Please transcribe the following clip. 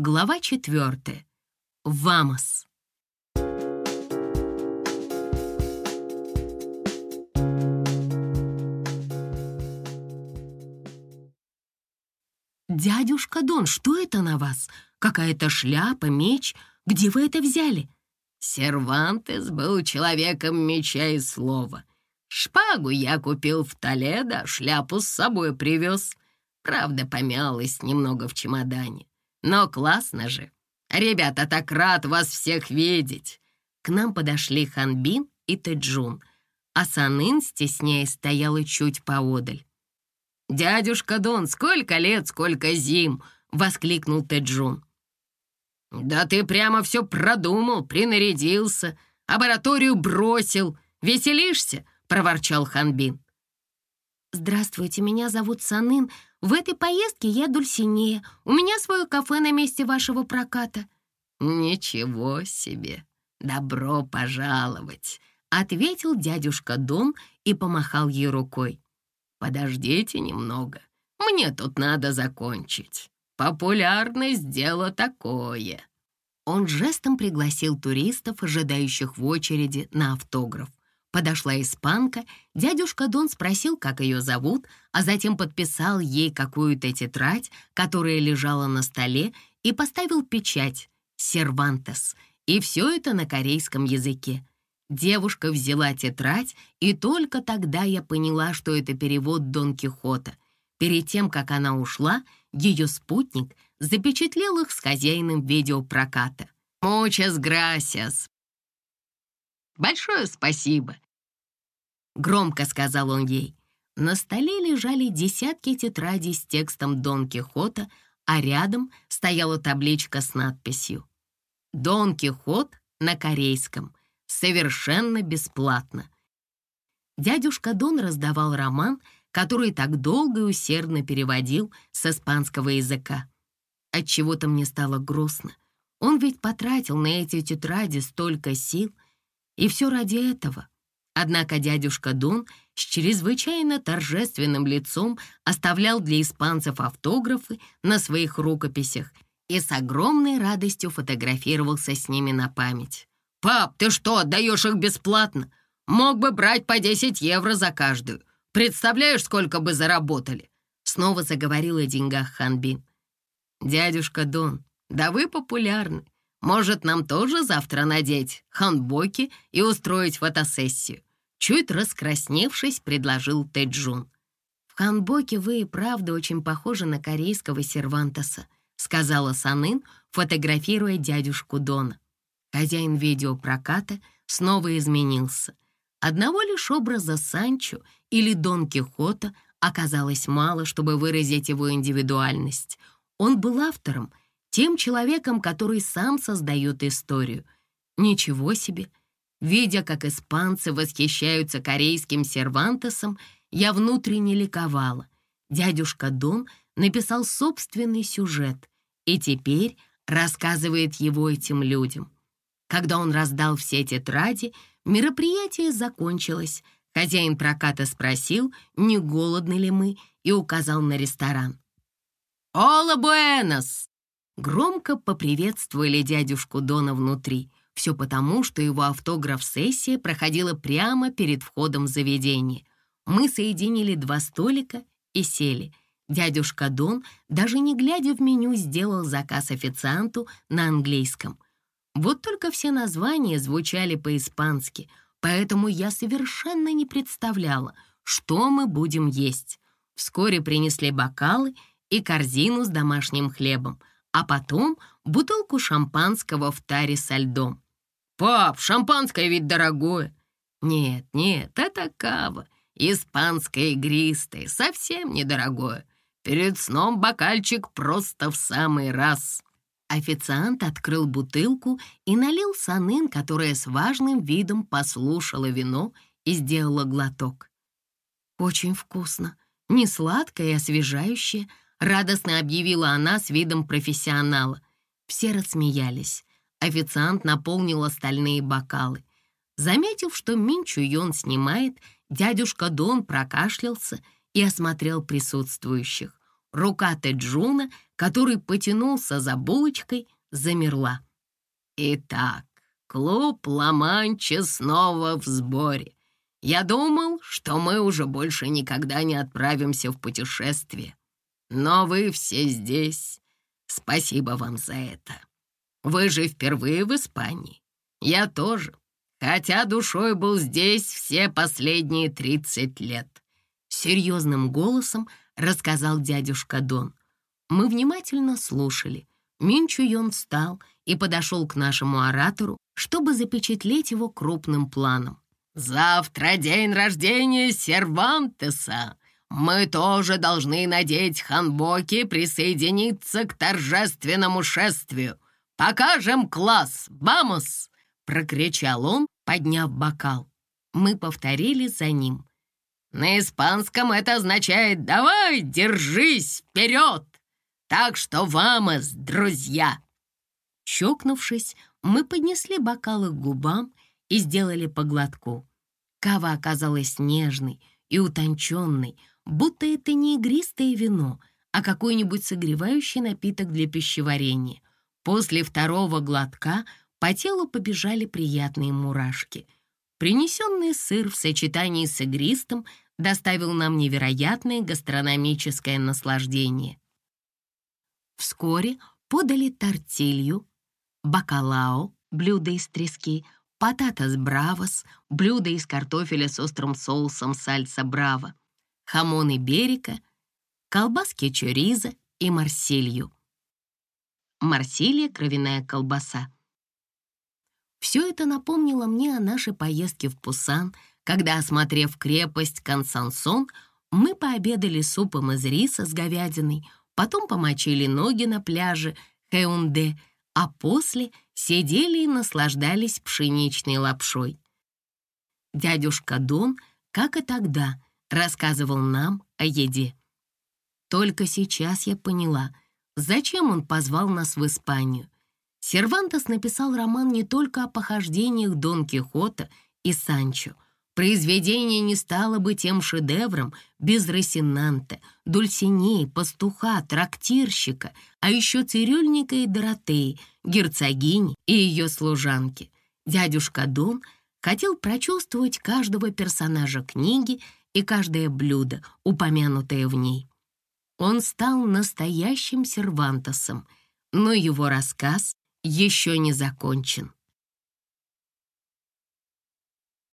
Глава четвертая. Вамос. «Дядюшка Дон, что это на вас? Какая-то шляпа, меч? Где вы это взяли?» Сервантес был человеком меча и слова. Шпагу я купил в Толедо, шляпу с собой привез. Правда, помялась немного в чемодане. Но классно же. Ребята, так рад вас всех видеть. К нам подошли Ханбин и Тэджун, а Санын, стесняясь, стояла чуть поодаль. «Дядюшка Дон, сколько лет, сколько зим!» — воскликнул Тэджун. «Да ты прямо все продумал, принарядился, лабораторию бросил. Веселишься?» — проворчал Ханбин. «Здравствуйте, меня зовут Санын. В этой поездке я Дульсинея. У меня свое кафе на месте вашего проката». «Ничего себе! Добро пожаловать!» — ответил дядюшка Дон и помахал ей рукой. «Подождите немного. Мне тут надо закончить. Популярность — дело такое». Он жестом пригласил туристов, ожидающих в очереди на автограф. Подошла испанка, дядюшка Дон спросил, как ее зовут, а затем подписал ей какую-то тетрадь, которая лежала на столе, и поставил печать «Сервантес», и все это на корейском языке. Девушка взяла тетрадь, и только тогда я поняла, что это перевод Дон Кихота. Перед тем, как она ушла, ее спутник запечатлел их с хозяином видеопроката. «Muchas gracias!» «Большое спасибо!» Громко сказал он ей. На столе лежали десятки тетрадей с текстом Дон Кихота, а рядом стояла табличка с надписью «Дон Кихот на корейском. Совершенно бесплатно». Дядюшка Дон раздавал роман, который так долго и усердно переводил с испанского языка. Отчего-то мне стало грустно. Он ведь потратил на эти тетради столько сил, и все ради этого — Однако дядюшка Дон с чрезвычайно торжественным лицом оставлял для испанцев автографы на своих рукописях и с огромной радостью фотографировался с ними на память. «Пап, ты что, отдаешь их бесплатно? Мог бы брать по 10 евро за каждую. Представляешь, сколько бы заработали?» Снова заговорил о деньгах Ханбин. «Дядюшка Дон, да вы популярны. Может, нам тоже завтра надеть ханбоки и устроить фотосессию? Чуть раскрасневшись, предложил Тэджун. «В ханбоке вы и правда очень похожи на корейского сервантеса», сказала Санын, фотографируя дядюшку Дона. Хозяин видеопроката снова изменился. Одного лишь образа Санчо или Дон Кихота оказалось мало, чтобы выразить его индивидуальность. Он был автором, тем человеком, который сам создает историю. Ничего себе! Видя, как испанцы восхищаются корейским сервантесом, я внутренне ликовала. Дядюшка Дон написал собственный сюжет и теперь рассказывает его этим людям. Когда он раздал все тетради, мероприятие закончилось. Хозяин проката спросил, не голодны ли мы, и указал на ресторан. «Ола Буэнос!» Громко поприветствовали дядюшку Дона внутри. Все потому, что его автограф-сессия проходила прямо перед входом в заведение. Мы соединили два столика и сели. Дядюшка Дон, даже не глядя в меню, сделал заказ официанту на английском. Вот только все названия звучали по-испански, поэтому я совершенно не представляла, что мы будем есть. Вскоре принесли бокалы и корзину с домашним хлебом, а потом бутылку шампанского в таре со льдом. «Пап, шампанское ведь дорогое». «Нет, нет, это кава, испанское игристое, совсем недорогое. Перед сном бокальчик просто в самый раз». Официант открыл бутылку и налил санын, которая с важным видом послушала вино и сделала глоток. «Очень вкусно, не сладкое и освежающее», — радостно объявила она с видом профессионала. Все рассмеялись. Официант наполнил остальные бокалы. Заметив, что Минчу Йон снимает, дядюшка Дон прокашлялся и осмотрел присутствующих. рука Теджуна, который потянулся за булочкой, замерла. Итак, клуб Ла-Манча снова в сборе. Я думал, что мы уже больше никогда не отправимся в путешествие. Но вы все здесь. Спасибо вам за это. Вы же впервые в Испании. Я тоже, хотя душой был здесь все последние 30 лет. Серьезным голосом рассказал дядюшка Дон. Мы внимательно слушали. Минчуйон встал и подошел к нашему оратору, чтобы запечатлеть его крупным планом. «Завтра день рождения Сервантеса. Мы тоже должны надеть ханбоки присоединиться к торжественному шествию. Покажем класс! Вамос!» — прокричал он, подняв бокал. Мы повторили за ним. На испанском это означает «давай, держись, вперед!» Так что вамос, друзья!» Чокнувшись, мы поднесли бокалы к губам и сделали по глотку. Кава оказалась нежной и утонченной, будто это не игристое вино, а какой-нибудь согревающий напиток для пищеварения. После второго глотка по телу побежали приятные мурашки. Принесенный сыр в сочетании с игристым доставил нам невероятное гастрономическое наслаждение. Вскоре подали тортилью, бакалао, блюдо из трески, пататас бравос, блюдо из картофеля с острым соусом сальса браво, хамон и берика, колбаски чориза и марсилью. Марсилия — кровяная колбаса. Все это напомнило мне о нашей поездке в Пусан, когда, осмотрев крепость Консансон, мы пообедали супом из риса с говядиной, потом помочили ноги на пляже Хэунде, а после сидели и наслаждались пшеничной лапшой. Дядюшка Дон, как и тогда, рассказывал нам о еде. Только сейчас я поняла, зачем он позвал нас в Испанию. Сервантес написал роман не только о похождениях Дон Кихота и Санчо — Произведение не стало бы тем шедевром без Росинанта, Дульсинеи, пастуха, трактирщика, а еще цирюльника и Доротеи, герцогини и ее служанки. Дядюшка Дон хотел прочувствовать каждого персонажа книги и каждое блюдо, упомянутое в ней. Он стал настоящим сервантосом, но его рассказ еще не закончен.